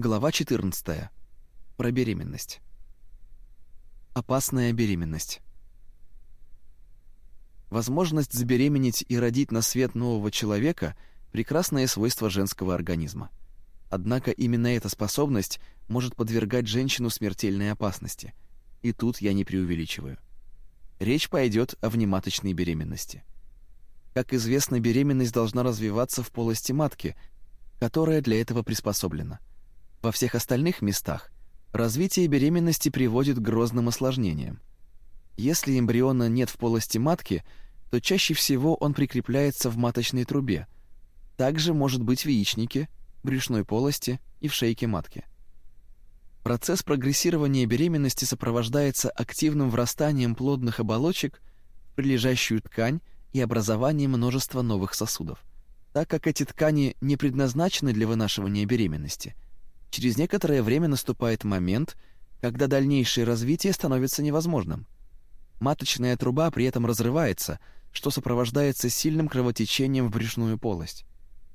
Глава 14. Про беременность. Опасная беременность. Возможность забеременеть и родить на свет нового человека – прекрасное свойство женского организма. Однако именно эта способность может подвергать женщину смертельной опасности. И тут я не преувеличиваю. Речь пойдет о внематочной беременности. Как известно, беременность должна развиваться в полости матки, которая для этого приспособлена – во всех остальных местах развитие беременности приводит к грозным осложнениям. Если эмбриона нет в полости матки, то чаще всего он прикрепляется в маточной трубе. Также может быть в яичнике, брюшной полости и в шейке матки. Процесс прогрессирования беременности сопровождается активным врастанием плодных оболочек в прилежащую ткань и образованием множества новых сосудов. Так как эти ткани не предназначены для вынашивания беременности – Через некоторое время наступает момент, когда дальнейшее развитие становится невозможным. Маточная труба при этом разрывается, что сопровождается сильным кровотечением в брюшную полость.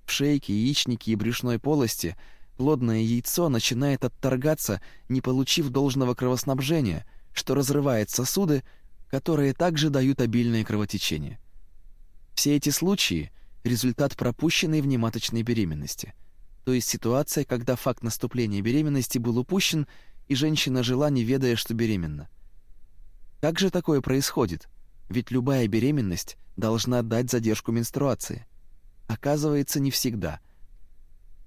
В шейке, яичнике и брюшной полости плодное яйцо начинает отторгаться, не получив должного кровоснабжения, что разрывает сосуды, которые также дают обильное кровотечение. Все эти случаи – результат пропущенной внематочной беременности – то есть ситуация, когда факт наступления беременности был упущен, и женщина жила, не ведая, что беременна. Как же такое происходит? Ведь любая беременность должна дать задержку менструации. Оказывается, не всегда.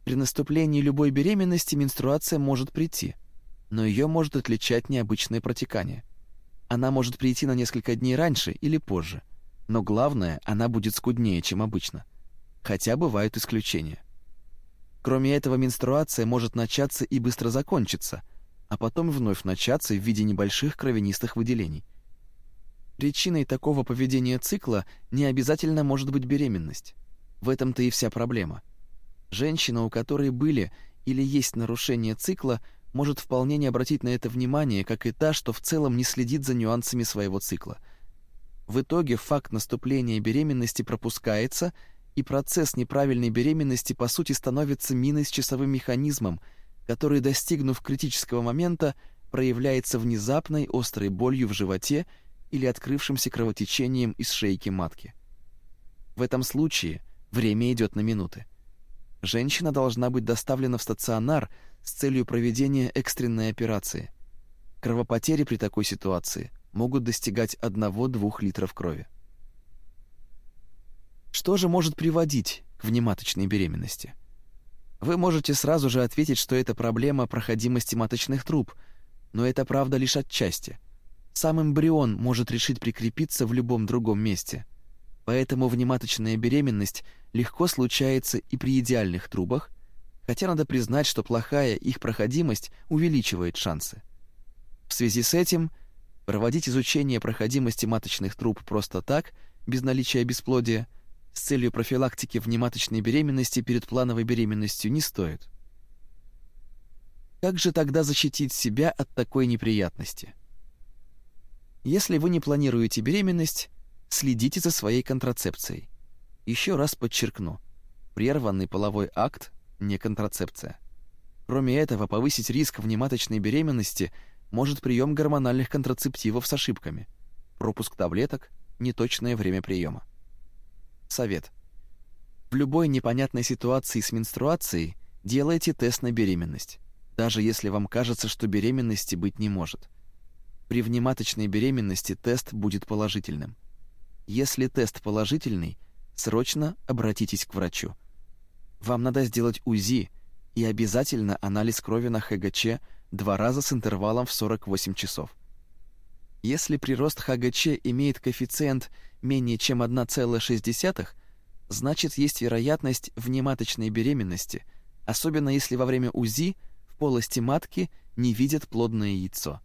При наступлении любой беременности менструация может прийти, но ее может отличать необычное протекание. Она может прийти на несколько дней раньше или позже, но главное, она будет скуднее, чем обычно. Хотя бывают исключения. Кроме этого, менструация может начаться и быстро закончиться, а потом вновь начаться в виде небольших кровянистых выделений. Причиной такого поведения цикла не обязательно может быть беременность. В этом-то и вся проблема. Женщина, у которой были или есть нарушение цикла, может вполне не обратить на это внимание, как и та, что в целом не следит за нюансами своего цикла. В итоге факт наступления беременности пропускается – и процесс неправильной беременности по сути становится миной с часовым механизмом, который, достигнув критического момента, проявляется внезапной острой болью в животе или открывшимся кровотечением из шейки матки. В этом случае время идет на минуты. Женщина должна быть доставлена в стационар с целью проведения экстренной операции. Кровопотери при такой ситуации могут достигать 1-2 литров крови. Что же может приводить к внематочной беременности? Вы можете сразу же ответить, что это проблема проходимости маточных труб, но это правда лишь отчасти. Сам эмбрион может решить прикрепиться в любом другом месте. Поэтому внематочная беременность легко случается и при идеальных трубах, хотя надо признать, что плохая их проходимость увеличивает шансы. В связи с этим проводить изучение проходимости маточных труб просто так, без наличия бесплодия – с целью профилактики внематочной беременности перед плановой беременностью не стоит. Как же тогда защитить себя от такой неприятности? Если вы не планируете беременность, следите за своей контрацепцией. Еще раз подчеркну, прерванный половой акт – не контрацепция. Кроме этого, повысить риск внематочной беременности может прием гормональных контрацептивов с ошибками, пропуск таблеток, неточное время приема. Совет. В любой непонятной ситуации с менструацией делайте тест на беременность, даже если вам кажется, что беременности быть не может. При внематочной беременности тест будет положительным. Если тест положительный, срочно обратитесь к врачу. Вам надо сделать УЗИ и обязательно анализ крови на ХГЧ два раза с интервалом в 48 часов. Если прирост ХГЧ имеет коэффициент менее чем 1,6, значит есть вероятность внематочной беременности, особенно если во время УЗИ в полости матки не видят плодное яйцо.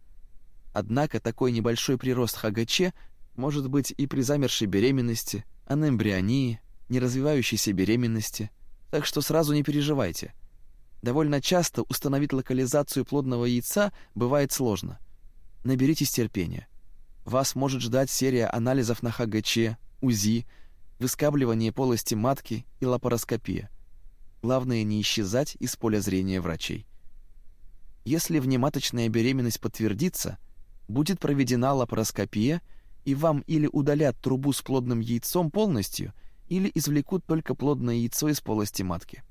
Однако такой небольшой прирост ХГЧ может быть и при замершей беременности, анембрионии, неразвивающейся беременности, так что сразу не переживайте. Довольно часто установить локализацию плодного яйца бывает сложно. Наберитесь терпения. Вас может ждать серия анализов на ХГЧ, УЗИ, выскабливание полости матки и лапароскопия. Главное не исчезать из поля зрения врачей. Если внематочная беременность подтвердится, будет проведена лапароскопия, и вам или удалят трубу с плодным яйцом полностью, или извлекут только плодное яйцо из полости матки.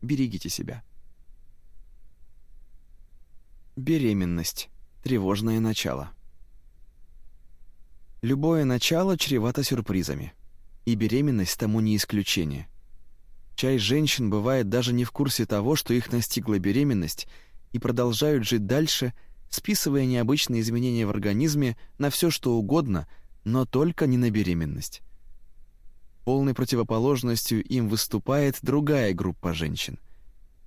Берегите себя. Беременность. Тревожное начало. Любое начало чревато сюрпризами, и беременность тому не исключение. Часть женщин бывает даже не в курсе того, что их настигла беременность, и продолжают жить дальше, списывая необычные изменения в организме на все что угодно, но только не на беременность. Полной противоположностью им выступает другая группа женщин.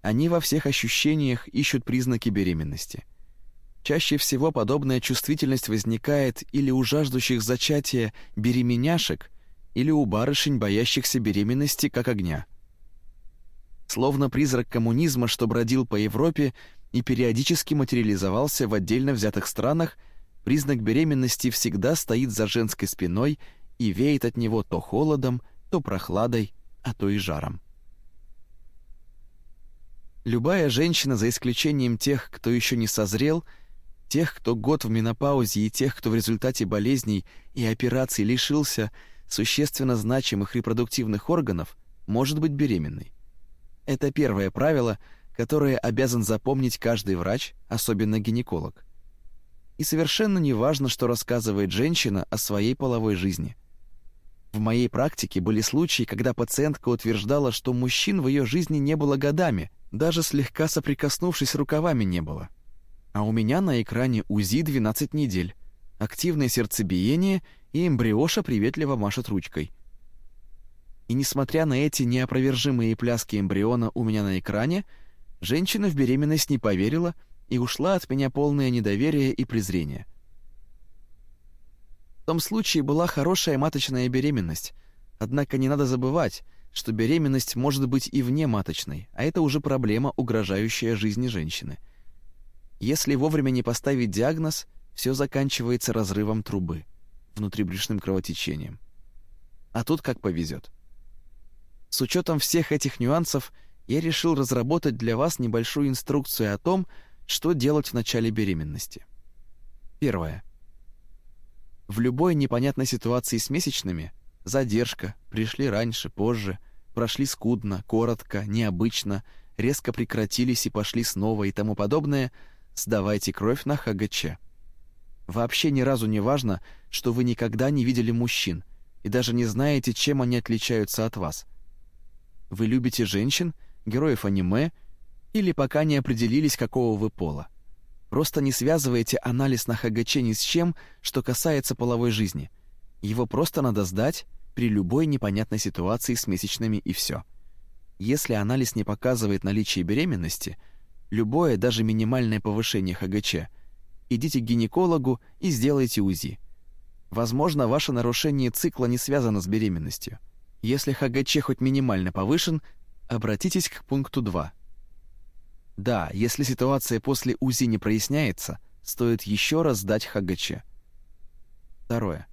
Они во всех ощущениях ищут признаки беременности. Чаще всего подобная чувствительность возникает или у жаждущих зачатия беременяшек, или у барышень, боящихся беременности как огня. Словно призрак коммунизма, что бродил по Европе и периодически материализовался в отдельно взятых странах, признак беременности всегда стоит за женской спиной и веет от него то холодом, то прохладой, а то и жаром. Любая женщина, за исключением тех, кто еще не созрел, тех, кто год в менопаузе и тех, кто в результате болезней и операций лишился существенно значимых репродуктивных органов, может быть беременной. Это первое правило, которое обязан запомнить каждый врач, особенно гинеколог. И совершенно не важно, что рассказывает женщина о своей половой жизни. В моей практике были случаи, когда пациентка утверждала, что мужчин в ее жизни не было годами, даже слегка соприкоснувшись рукавами не было. А у меня на экране УЗИ 12 недель, активное сердцебиение и эмбриоша приветливо машет ручкой. И несмотря на эти неопровержимые пляски эмбриона у меня на экране, женщина в беременность не поверила и ушла от меня полное недоверие и презрение. В том случае была хорошая маточная беременность, однако не надо забывать, что беременность может быть и вне маточной, а это уже проблема, угрожающая жизни женщины. Если вовремя не поставить диагноз, все заканчивается разрывом трубы, внутрибрюшным кровотечением. А тут как повезет. С учетом всех этих нюансов я решил разработать для вас небольшую инструкцию о том, что делать в начале беременности. Первое. В любой непонятной ситуации с месячными задержка, пришли раньше, позже, прошли скудно, коротко, необычно, резко прекратились и пошли снова и тому подобное, сдавайте кровь на ХГЧ. Вообще ни разу не важно, что вы никогда не видели мужчин и даже не знаете, чем они отличаются от вас. Вы любите женщин, героев аниме или пока не определились, какого вы пола. Просто не связывайте анализ на ХГЧ ни с чем, что касается половой жизни. Его просто надо сдать при любой непонятной ситуации с месячными и все. Если анализ не показывает наличие беременности, любое, даже минимальное повышение ХГЧ, идите к гинекологу и сделайте УЗИ. Возможно, ваше нарушение цикла не связано с беременностью. Если ХГЧ хоть минимально повышен, обратитесь к пункту 2. Да, если ситуация после УЗИ не проясняется, стоит еще раз сдать ХГЧ. Второе.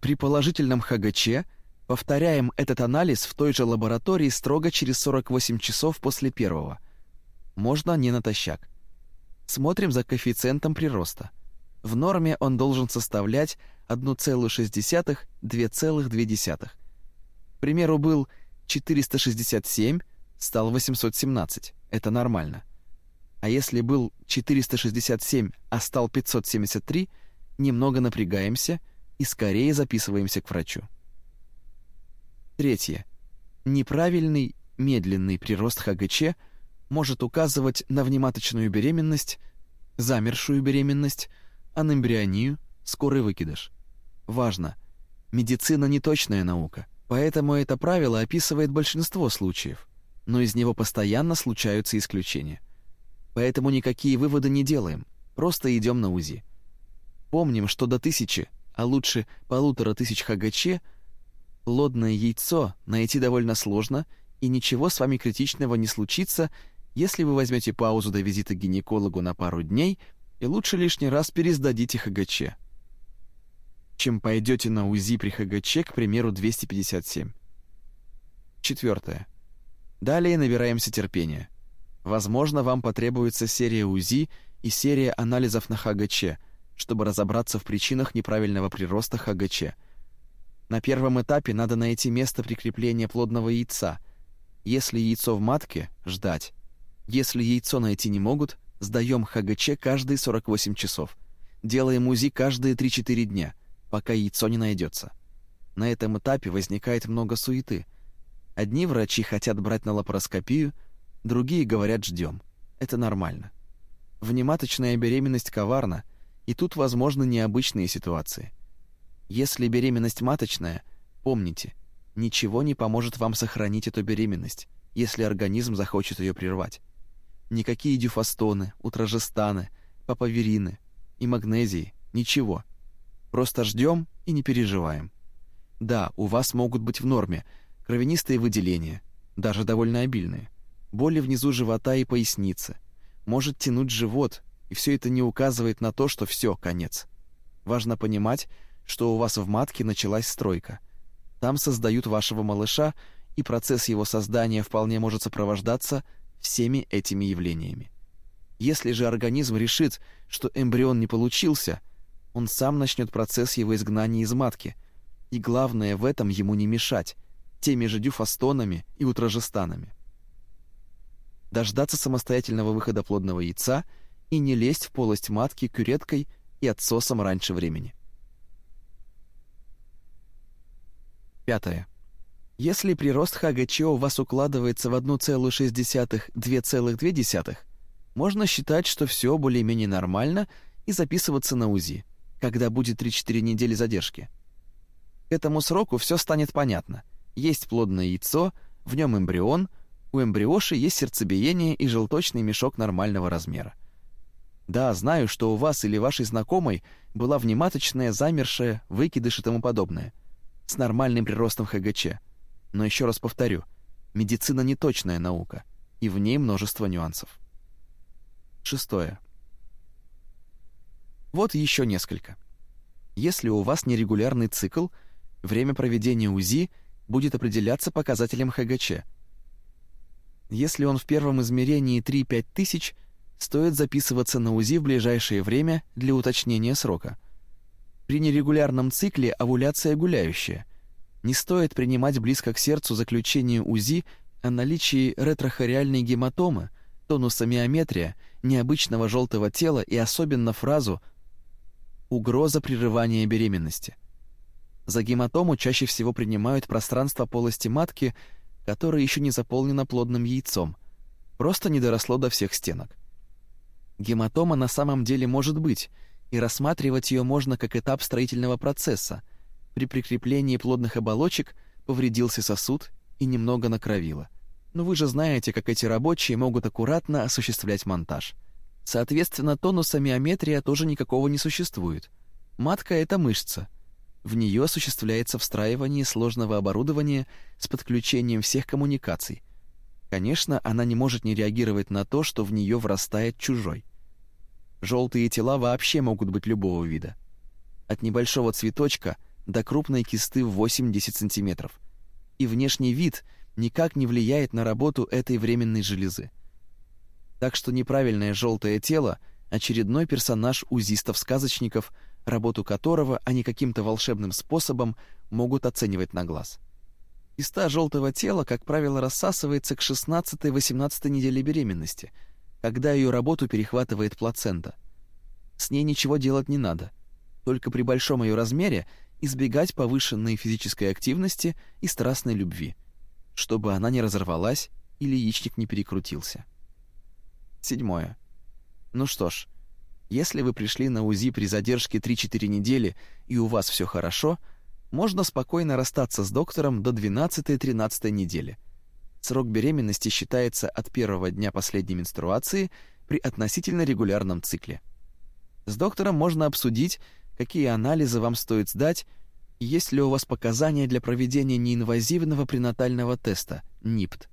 При положительном ХГЧ повторяем этот анализ в той же лаборатории строго через 48 часов после первого. Можно не натощак. Смотрим за коэффициентом прироста. В норме он должен составлять 1,6-2,2. К примеру, был 467, стал 817. Это нормально. А если был 467, а стал 573, немного напрягаемся и скорее записываемся к врачу. Третье. Неправильный, медленный прирост ХГЧ может указывать на внематочную беременность, замершую беременность, анембрионию, скорый выкидыш. Важно, медицина не точная наука, поэтому это правило описывает большинство случаев но из него постоянно случаются исключения. Поэтому никакие выводы не делаем, просто идем на УЗИ. Помним, что до тысячи, а лучше полутора тысяч ХГЧ, плодное яйцо найти довольно сложно, и ничего с вами критичного не случится, если вы возьмете паузу до визита к гинекологу на пару дней и лучше лишний раз пересдадите ХГЧ, чем пойдете на УЗИ при ХГЧ, к примеру, 257. Четвертое. Далее набираемся терпения. Возможно, вам потребуется серия УЗИ и серия анализов на ХГЧ, чтобы разобраться в причинах неправильного прироста ХГЧ. На первом этапе надо найти место прикрепления плодного яйца. Если яйцо в матке – ждать. Если яйцо найти не могут, сдаем ХГЧ каждые 48 часов. Делаем УЗИ каждые 3-4 дня, пока яйцо не найдется. На этом этапе возникает много суеты. Одни врачи хотят брать на лапароскопию, другие говорят «ждем». Это нормально. Внематочная беременность коварна, и тут возможны необычные ситуации. Если беременность маточная, помните, ничего не поможет вам сохранить эту беременность, если организм захочет ее прервать. Никакие дюфастоны, утрожестаны, папаверины и магнезии, ничего. Просто ждем и не переживаем. Да, у вас могут быть в норме кровянистые выделения, даже довольно обильные, боли внизу живота и поясницы, может тянуть живот, и все это не указывает на то, что все, конец. Важно понимать, что у вас в матке началась стройка. Там создают вашего малыша, и процесс его создания вполне может сопровождаться всеми этими явлениями. Если же организм решит, что эмбрион не получился, он сам начнет процесс его изгнания из матки – и главное в этом ему не мешать, теми же дюфастонами и утрожестанами. Дождаться самостоятельного выхода плодного яйца и не лезть в полость матки кюреткой и отсосом раньше времени. Пятое. Если прирост ХГЧ у вас укладывается в 1,6-2,2, можно считать, что все более-менее нормально и записываться на УЗИ, когда будет 3-4 недели задержки – к этому сроку все станет понятно. Есть плодное яйцо, в нем эмбрион, у эмбриоши есть сердцебиение и желточный мешок нормального размера. Да, знаю, что у вас или вашей знакомой была внематочная, замершая, выкидыш и тому подобное, с нормальным приростом ХГЧ. Но еще раз повторю, медицина не точная наука, и в ней множество нюансов. Шестое. Вот еще несколько. Если у вас нерегулярный цикл – время проведения УЗИ будет определяться показателем ХГЧ. Если он в первом измерении 3-5 тысяч, стоит записываться на УЗИ в ближайшее время для уточнения срока. При нерегулярном цикле овуляция гуляющая. Не стоит принимать близко к сердцу заключение УЗИ о наличии ретрохориальной гематомы, тонуса миометрия, необычного желтого тела и особенно фразу «угроза прерывания беременности». За гематому чаще всего принимают пространство полости матки, которое еще не заполнено плодным яйцом, просто не доросло до всех стенок. Гематома на самом деле может быть, и рассматривать ее можно как этап строительного процесса. При прикреплении плодных оболочек повредился сосуд и немного накровило. Но вы же знаете, как эти рабочие могут аккуратно осуществлять монтаж. Соответственно, тонуса миометрия тоже никакого не существует. Матка — это мышца — в нее осуществляется встраивание сложного оборудования с подключением всех коммуникаций. Конечно, она не может не реагировать на то, что в нее врастает чужой. Желтые тела вообще могут быть любого вида. От небольшого цветочка до крупной кисты в 8-10 см. И внешний вид никак не влияет на работу этой временной железы. Так что неправильное желтое тело – очередной персонаж узистов-сказочников – работу которого они каким-то волшебным способом могут оценивать на глаз. Киста желтого тела, как правило, рассасывается к 16-18 неделе беременности, когда ее работу перехватывает плацента. С ней ничего делать не надо, только при большом ее размере избегать повышенной физической активности и страстной любви, чтобы она не разорвалась или яичник не перекрутился. Седьмое. Ну что ж, если вы пришли на УЗИ при задержке 3-4 недели и у вас все хорошо, можно спокойно расстаться с доктором до 12-13 недели. Срок беременности считается от первого дня последней менструации при относительно регулярном цикле. С доктором можно обсудить, какие анализы вам стоит сдать есть ли у вас показания для проведения неинвазивного пренатального теста, НИПТ.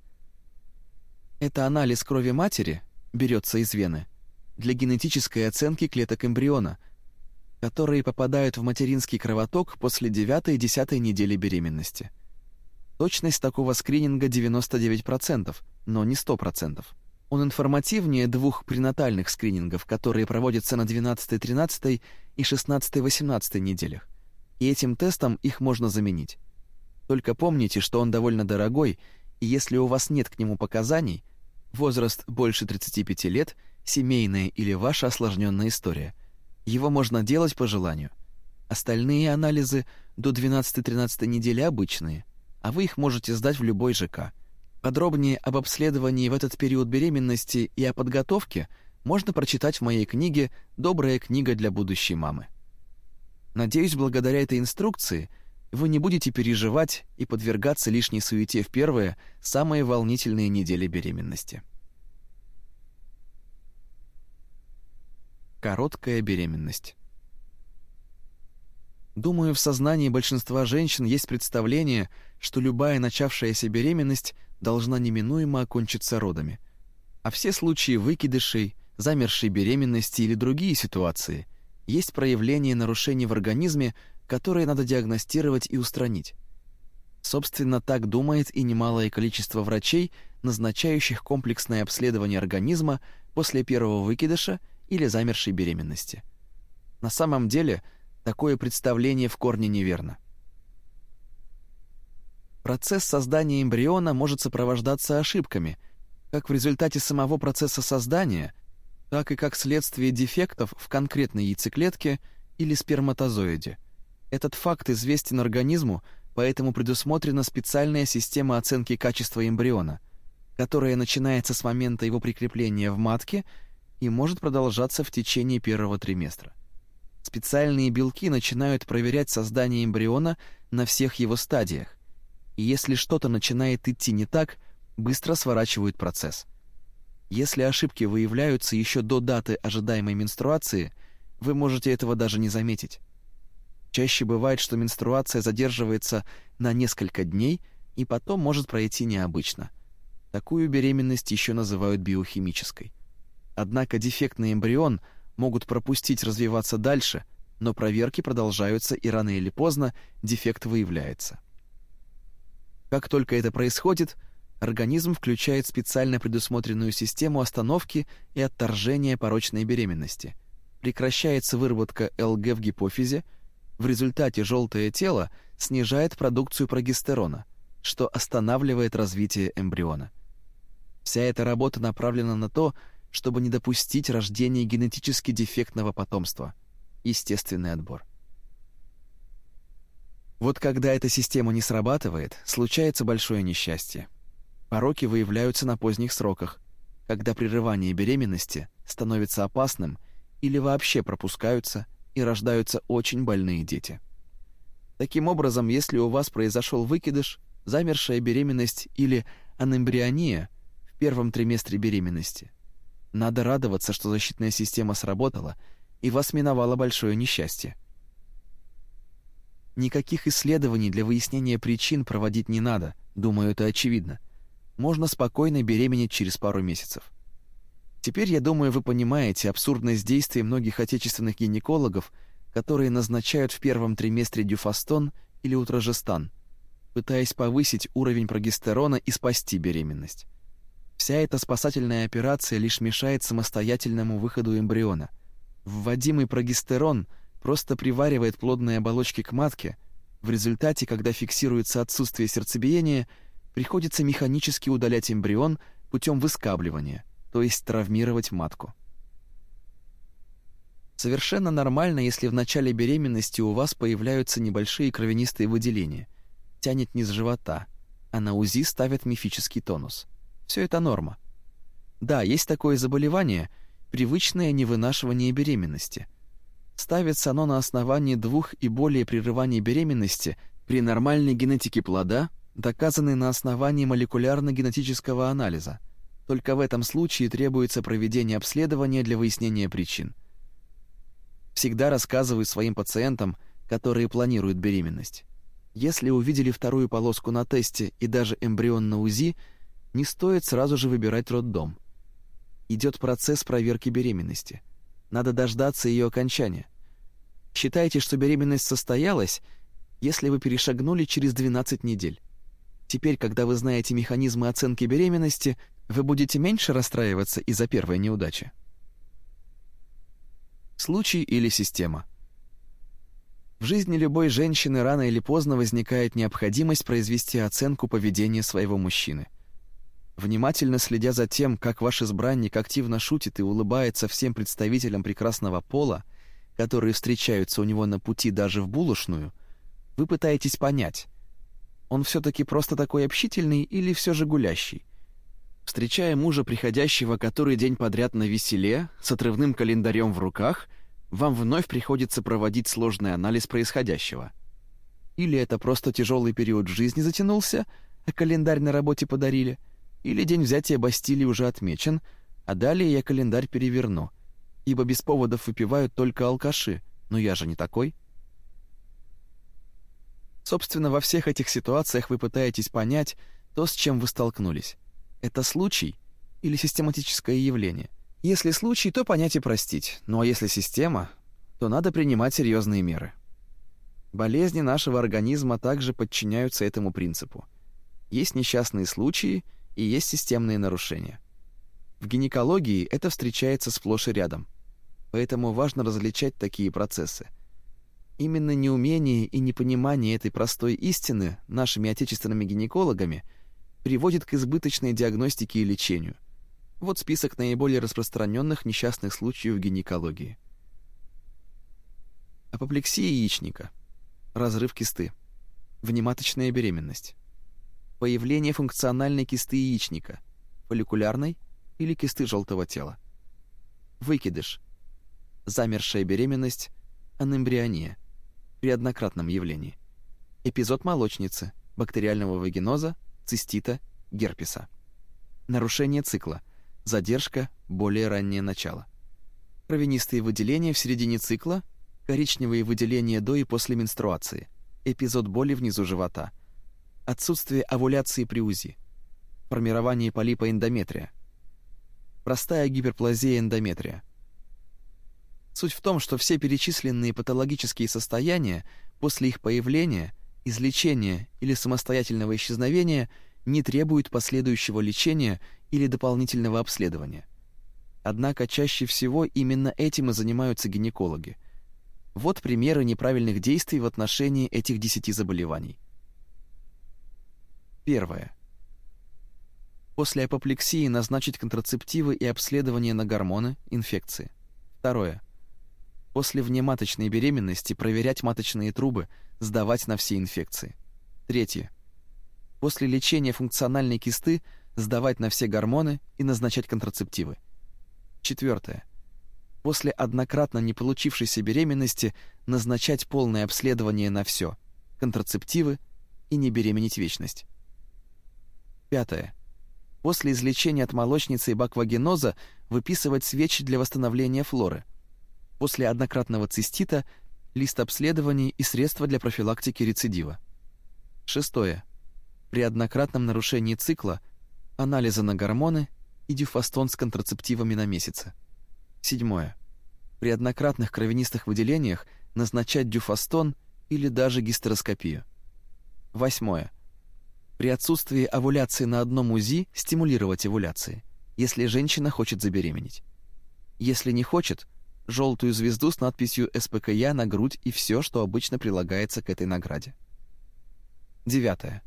Это анализ крови матери, берется из вены – для генетической оценки клеток эмбриона, которые попадают в материнский кровоток после 9 и 10 недели беременности. Точность такого скрининга 99%, но не 100%. Он информативнее двух пренатальных скринингов, которые проводятся на 12, 13 и 16, 18 неделях. И этим тестом их можно заменить. Только помните, что он довольно дорогой, и если у вас нет к нему показаний, возраст больше 35 лет, семейная или ваша осложненная история, его можно делать по желанию. Остальные анализы до 12-13 недели обычные, а вы их можете сдать в любой ЖК. Подробнее об обследовании в этот период беременности и о подготовке можно прочитать в моей книге «Добрая книга для будущей мамы». Надеюсь, благодаря этой инструкции вы не будете переживать и подвергаться лишней суете в первые, самые волнительные недели беременности. Короткая беременность. Думаю, в сознании большинства женщин есть представление, что любая начавшаяся беременность должна неминуемо окончиться родами. А все случаи выкидышей, замершей беременности или другие ситуации есть проявление нарушений в организме, которые надо диагностировать и устранить. Собственно, так думает и немалое количество врачей, назначающих комплексное обследование организма после первого выкидыша или замершей беременности. На самом деле, такое представление в корне неверно. Процесс создания эмбриона может сопровождаться ошибками, как в результате самого процесса создания, так и как следствие дефектов в конкретной яйцеклетке или сперматозоиде. Этот факт известен организму, поэтому предусмотрена специальная система оценки качества эмбриона, которая начинается с момента его прикрепления в матке и может продолжаться в течение первого триместра. Специальные белки начинают проверять создание эмбриона на всех его стадиях, и если что-то начинает идти не так, быстро сворачивают процесс. Если ошибки выявляются еще до даты ожидаемой менструации, вы можете этого даже не заметить. Чаще бывает, что менструация задерживается на несколько дней и потом может пройти необычно. Такую беременность еще называют биохимической. Однако дефектный эмбрион могут пропустить развиваться дальше, но проверки продолжаются и рано или поздно дефект выявляется. Как только это происходит, организм включает специально предусмотренную систему остановки и отторжения порочной беременности. Прекращается выработка ЛГ в гипофизе, в результате желтое тело снижает продукцию прогестерона, что останавливает развитие эмбриона. Вся эта работа направлена на то, чтобы не допустить рождения генетически дефектного потомства. Естественный отбор. Вот когда эта система не срабатывает, случается большое несчастье. Пороки выявляются на поздних сроках, когда прерывание беременности становится опасным или вообще пропускаются и рождаются очень больные дети. Таким образом, если у вас произошел выкидыш, замершая беременность или анембриония в первом триместре беременности, надо радоваться, что защитная система сработала и вас миновало большое несчастье. Никаких исследований для выяснения причин проводить не надо, думаю, это очевидно. Можно спокойно беременеть через пару месяцев. Теперь, я думаю, вы понимаете абсурдность действий многих отечественных гинекологов, которые назначают в первом триместре дюфастон или утрожестан, пытаясь повысить уровень прогестерона и спасти беременность. Вся эта спасательная операция лишь мешает самостоятельному выходу эмбриона. Вводимый прогестерон – просто приваривает плодные оболочки к матке, в результате, когда фиксируется отсутствие сердцебиения, приходится механически удалять эмбрион путем выскабливания, то есть травмировать матку. Совершенно нормально, если в начале беременности у вас появляются небольшие кровянистые выделения, тянет низ живота, а на УЗИ ставят мифический тонус. Все это норма. Да, есть такое заболевание, привычное невынашивание беременности – Ставится оно на основании двух и более прерываний беременности при нормальной генетике плода, доказанной на основании молекулярно-генетического анализа. Только в этом случае требуется проведение обследования для выяснения причин. Всегда рассказываю своим пациентам, которые планируют беременность. Если увидели вторую полоску на тесте и даже эмбрион на УЗИ, не стоит сразу же выбирать роддом. Идет процесс проверки беременности. Надо дождаться ее окончания. Считайте, что беременность состоялась, если вы перешагнули через 12 недель. Теперь, когда вы знаете механизмы оценки беременности, вы будете меньше расстраиваться из-за первой неудачи? Случай или система? В жизни любой женщины рано или поздно возникает необходимость произвести оценку поведения своего мужчины. Внимательно следя за тем, как ваш избранник активно шутит и улыбается всем представителям прекрасного пола, которые встречаются у него на пути даже в булочную, вы пытаетесь понять, он все таки просто такой общительный или все же гулящий. Встречая мужа, приходящего который день подряд на веселе, с отрывным календарем в руках, вам вновь приходится проводить сложный анализ происходящего. Или это просто тяжелый период жизни затянулся, а календарь на работе подарили, или день взятия Бастилии уже отмечен, а далее я календарь переверну, ибо без поводов выпивают только алкаши, но я же не такой. Собственно, во всех этих ситуациях вы пытаетесь понять то, с чем вы столкнулись. Это случай или систематическое явление? Если случай, то понять и простить. Ну а если система, то надо принимать серьезные меры. Болезни нашего организма также подчиняются этому принципу. Есть несчастные случаи и есть системные нарушения. В гинекологии это встречается сплошь и рядом. Поэтому важно различать такие процессы. Именно неумение и непонимание этой простой истины нашими отечественными гинекологами – приводит к избыточной диагностике и лечению. Вот список наиболее распространенных несчастных случаев в гинекологии. Апоплексия яичника, разрыв кисты, внематочная беременность, появление функциональной кисты яичника, фолликулярной или кисты желтого тела, выкидыш, замершая беременность, анембриония. При однократном явлении, эпизод молочницы, бактериального вагиноза, цистита, герпеса. Нарушение цикла, задержка, более раннее начало. Кровянистые выделения в середине цикла, коричневые выделения до и после менструации, эпизод боли внизу живота, отсутствие овуляции при УЗИ, формирование полипа эндометрия, простая гиперплазия эндометрия. Суть в том, что все перечисленные патологические состояния после их появления – излечения или самостоятельного исчезновения не требуют последующего лечения или дополнительного обследования. Однако чаще всего именно этим и занимаются гинекологи. Вот примеры неправильных действий в отношении этих десяти заболеваний. Первое. После апоплексии назначить контрацептивы и обследование на гормоны, инфекции. Второе. После внематочной беременности проверять маточные трубы – сдавать на все инфекции. Третье. После лечения функциональной кисты сдавать на все гормоны и назначать контрацептивы. Четвертое. После однократно не получившейся беременности назначать полное обследование на все, контрацептивы и не беременеть вечность. Пятое. После излечения от молочницы и баквагеноза выписывать свечи для восстановления флоры. После однократного цистита лист обследований и средства для профилактики рецидива. Шестое. При однократном нарушении цикла анализы на гормоны и дюфастон с контрацептивами на месяце. Седьмое. При однократных кровянистых выделениях назначать дюфастон или даже гистероскопию. Восьмое. При отсутствии овуляции на одном УЗИ стимулировать овуляции, если женщина хочет забеременеть. Если не хочет – желтую звезду с надписью СПКЯ на грудь и все, что обычно прилагается к этой награде. Девятое.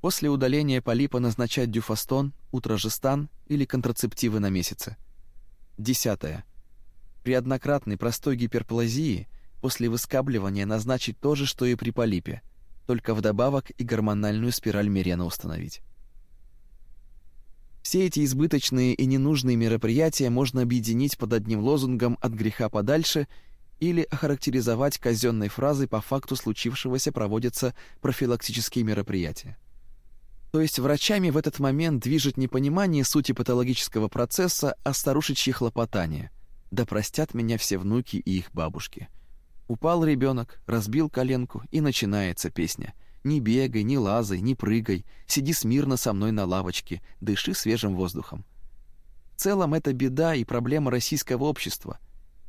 После удаления полипа назначать дюфастон, утрожестан или контрацептивы на месяце. Десятое. При однократной простой гиперплазии после выскабливания назначить то же, что и при полипе, только вдобавок и гормональную спираль Мерена установить. Все эти избыточные и ненужные мероприятия можно объединить под одним лозунгом «от греха подальше» или охарактеризовать казенной фразой по факту случившегося проводятся профилактические мероприятия. То есть врачами в этот момент движет не понимание сути патологического процесса, а старушечье хлопотание. Да простят меня все внуки и их бабушки. Упал ребенок, разбил коленку, и начинается песня — не бегай, не лазай, не прыгай, сиди смирно со мной на лавочке, дыши свежим воздухом. В целом это беда и проблема российского общества.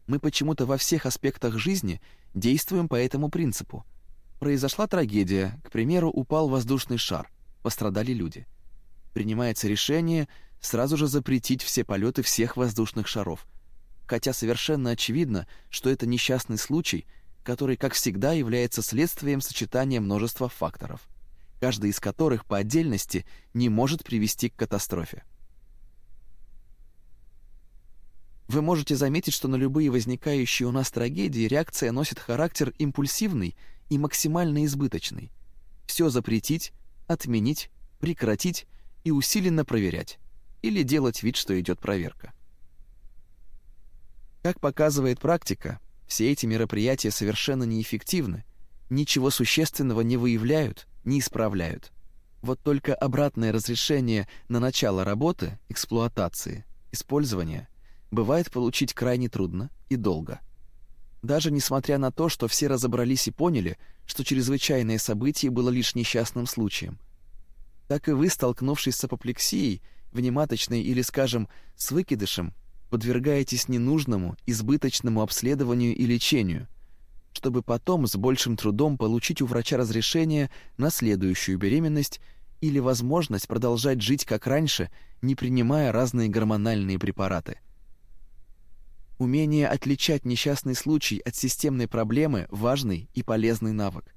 Мы почему-то во всех аспектах жизни действуем по этому принципу. Произошла трагедия, к примеру, упал воздушный шар, пострадали люди. принимается решение сразу же запретить все полеты всех воздушных шаров, хотя совершенно очевидно, что это несчастный случай, который, как всегда, является следствием сочетания множества факторов, каждый из которых по отдельности не может привести к катастрофе. Вы можете заметить, что на любые возникающие у нас трагедии реакция носит характер импульсивный и максимально избыточный. Все запретить, отменить, прекратить и усиленно проверять или делать вид, что идет проверка. Как показывает практика, все эти мероприятия совершенно неэффективны, ничего существенного не выявляют, не исправляют. Вот только обратное разрешение на начало работы, эксплуатации, использования бывает получить крайне трудно и долго. Даже несмотря на то, что все разобрались и поняли, что чрезвычайное событие было лишь несчастным случаем. Так и вы, столкнувшись с апоплексией, внематочной или, скажем, с выкидышем, подвергаетесь ненужному, избыточному обследованию и лечению, чтобы потом с большим трудом получить у врача разрешение на следующую беременность или возможность продолжать жить как раньше, не принимая разные гормональные препараты – Умение отличать несчастный случай от системной проблемы – важный и полезный навык.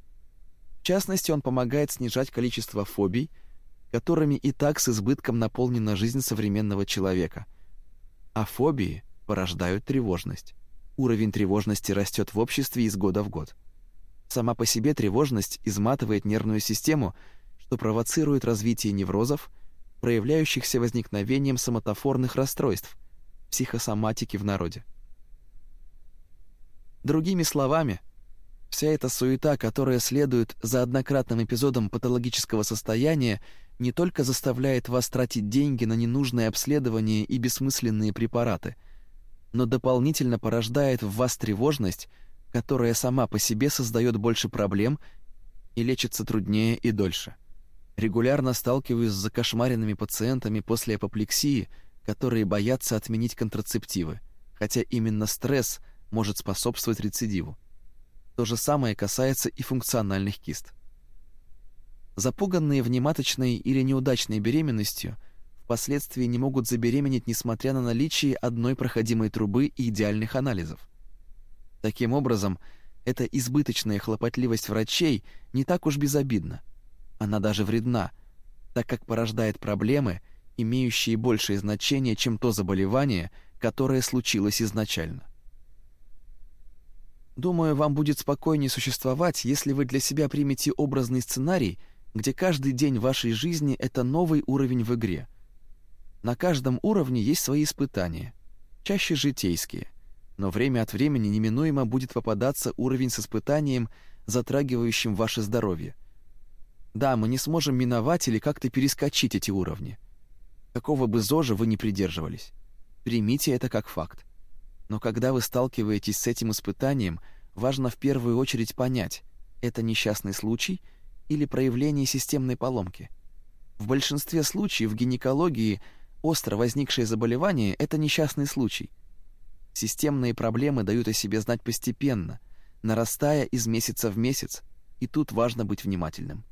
В частности, он помогает снижать количество фобий, которыми и так с избытком наполнена жизнь современного человека. А фобии порождают тревожность. Уровень тревожности растет в обществе из года в год. Сама по себе тревожность изматывает нервную систему, что провоцирует развитие неврозов, проявляющихся возникновением соматофорных расстройств, психосоматики в народе. Другими словами, вся эта суета, которая следует за однократным эпизодом патологического состояния, не только заставляет вас тратить деньги на ненужное обследование и бессмысленные препараты, но дополнительно порождает в вас тревожность, которая сама по себе создает больше проблем и лечится труднее и дольше. Регулярно сталкиваюсь с закошмаренными пациентами после апоплексии, которые боятся отменить контрацептивы, хотя именно стресс – может способствовать рецидиву. То же самое касается и функциональных кист. Запуганные внематочной или неудачной беременностью впоследствии не могут забеременеть, несмотря на наличие одной проходимой трубы и идеальных анализов. Таким образом, эта избыточная хлопотливость врачей не так уж безобидна. Она даже вредна, так как порождает проблемы, имеющие большее значение, чем то заболевание, которое случилось изначально. Думаю, вам будет спокойнее существовать, если вы для себя примете образный сценарий, где каждый день вашей жизни — это новый уровень в игре. На каждом уровне есть свои испытания, чаще житейские, но время от времени неминуемо будет попадаться уровень с испытанием, затрагивающим ваше здоровье. Да, мы не сможем миновать или как-то перескочить эти уровни. Какого бы зожа вы ни придерживались, примите это как факт. Но когда вы сталкиваетесь с этим испытанием, важно в первую очередь понять, это несчастный случай или проявление системной поломки. В большинстве случаев в гинекологии остро возникшее заболевание – это несчастный случай. Системные проблемы дают о себе знать постепенно, нарастая из месяца в месяц, и тут важно быть внимательным.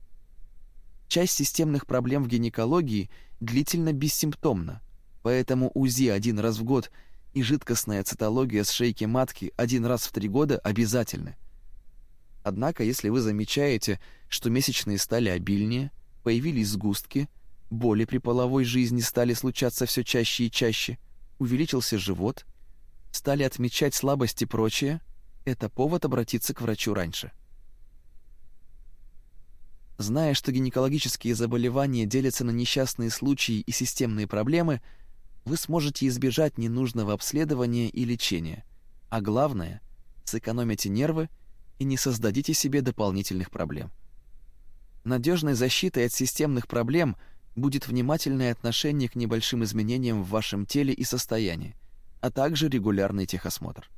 Часть системных проблем в гинекологии длительно бессимптомна, поэтому УЗИ один раз в год – и жидкостная цитология с шейки матки один раз в три года обязательны. Однако, если вы замечаете, что месячные стали обильнее, появились сгустки, боли при половой жизни стали случаться все чаще и чаще, увеличился живот, стали отмечать слабость и прочее, это повод обратиться к врачу раньше. Зная, что гинекологические заболевания делятся на несчастные случаи и системные проблемы – вы сможете избежать ненужного обследования и лечения, а главное, сэкономите нервы и не создадите себе дополнительных проблем. Надежной защитой от системных проблем будет внимательное отношение к небольшим изменениям в вашем теле и состоянии, а также регулярный техосмотр.